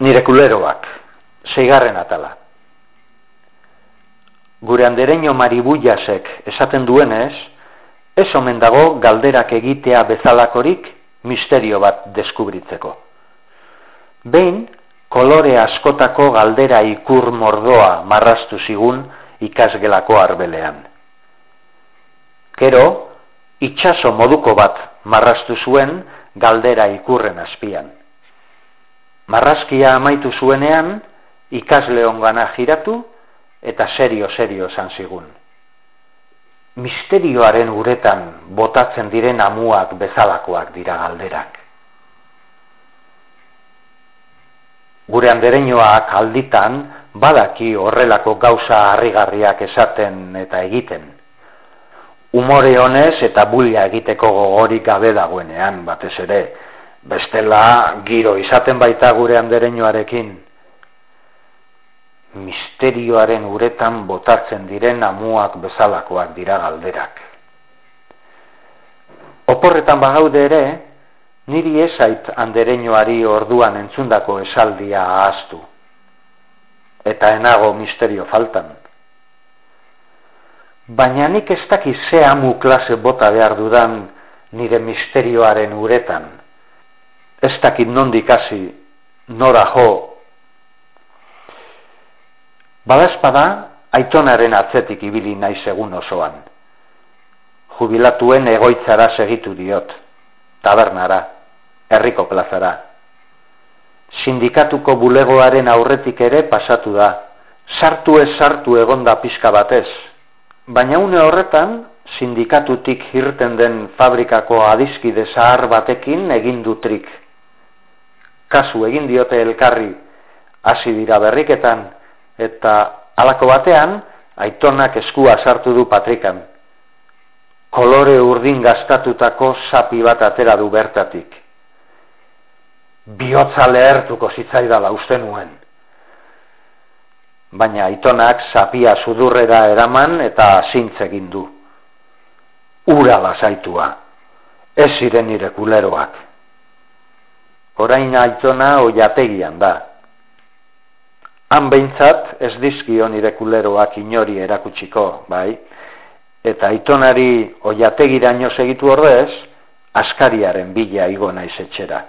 Nire kuleroak, zeigarren atala. Gure andereño maribullasek esaten duenez, ez omen dago galderak egitea bezalakorik misterio bat deskubritzeko. Behin, kolore askotako galdera ikur mordoa marrastu zigun ikasgelako arbelean. Kero, itxaso moduko bat marrastu zuen galdera ikurren azpian. Marrazkia amaitu zuenean, ikasle ongana giratu eta serio-serio esan zigun. Misterioaren uretan botatzen diren amuak bezalakoak dira galderak. Gure andereñoak alditan badaki horrelako gauza harrigarriak esaten eta egiten. Umore honez eta bulia egiteko gogorik gabe dagoenean batez ere, bestela giro izaten baita gure andereñoarekin misterioaren uretan botatzen diren amuak bezalakoak dira galderak. Oporretan bagaude ere, niri esait andereñoari orduan entzundako esaldia ahaztu. Eta enago misterio faltan. Baina nik ez dakiz ze amu klase bota behar dudan nire misterioaren uretan ez dakit nondik hasi nora jo. Badazpada, aitonaren atzetik ibili nahi segun osoan. Jubilatuen egoitzara segitu diot, tabernara, herriko plazara. Sindikatuko bulegoaren aurretik ere pasatu da, sartu ez sartu egonda pixka batez, baina une horretan, sindikatutik hirten den fabrikako adizkide zahar batekin egin trik kasu egin diote elkarri hasi dira berriketan eta halako batean aitonak eskua sartu du patrikan. Kolore urdin gaztatutako sapi bat atera du bertatik. Biotza lehertuko zitzaidala uste nuen. Baina aitonak sapia sudurrera eraman eta zintz egin du. Ura lasaitua. Ez ziren nire kuleroak orain aitona oiategian da. Han behintzat ez dizkio nire kuleroak inori erakutsiko, bai? Eta aitonari oiategiraino segitu ordez, askariaren bila igo naiz etxera.